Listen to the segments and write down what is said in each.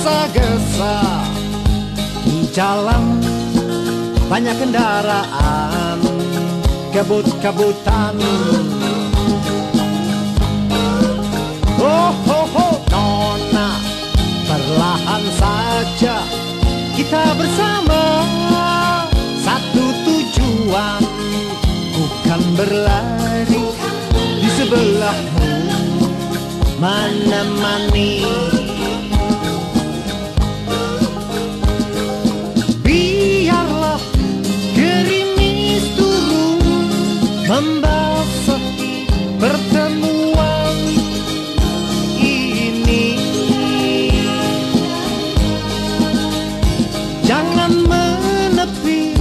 tergesa Di jalan banyak kendaraan Kebut-kebutan. Oh, oh, oh, nona Perlahan saja kita bersama. Satu tujuan Bukan berlari. Di sebelahmu Menemani Membasahi pertemuan ini. Jangan menepi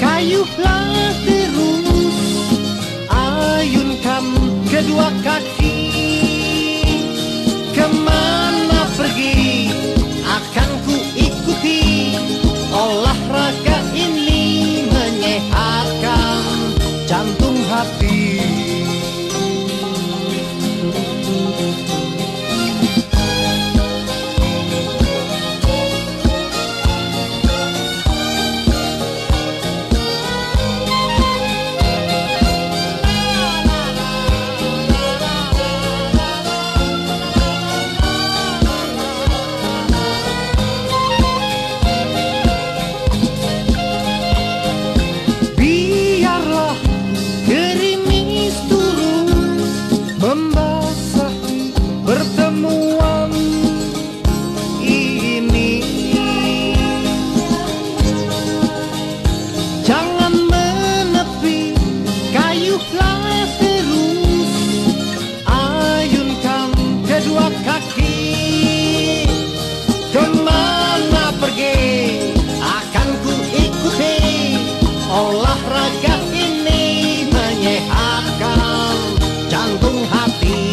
Kayuhlah terus Ayunkan kedua kaki kedua kaki. Ke mana pergi akan ku ikuti Olahraga ini menyehatkan jantung hati.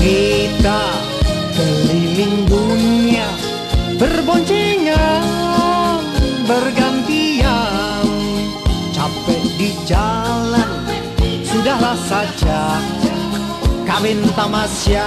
Kita keliling dunia Berboncengan, bergantian Capek di jalan, saja. Kawin tamasya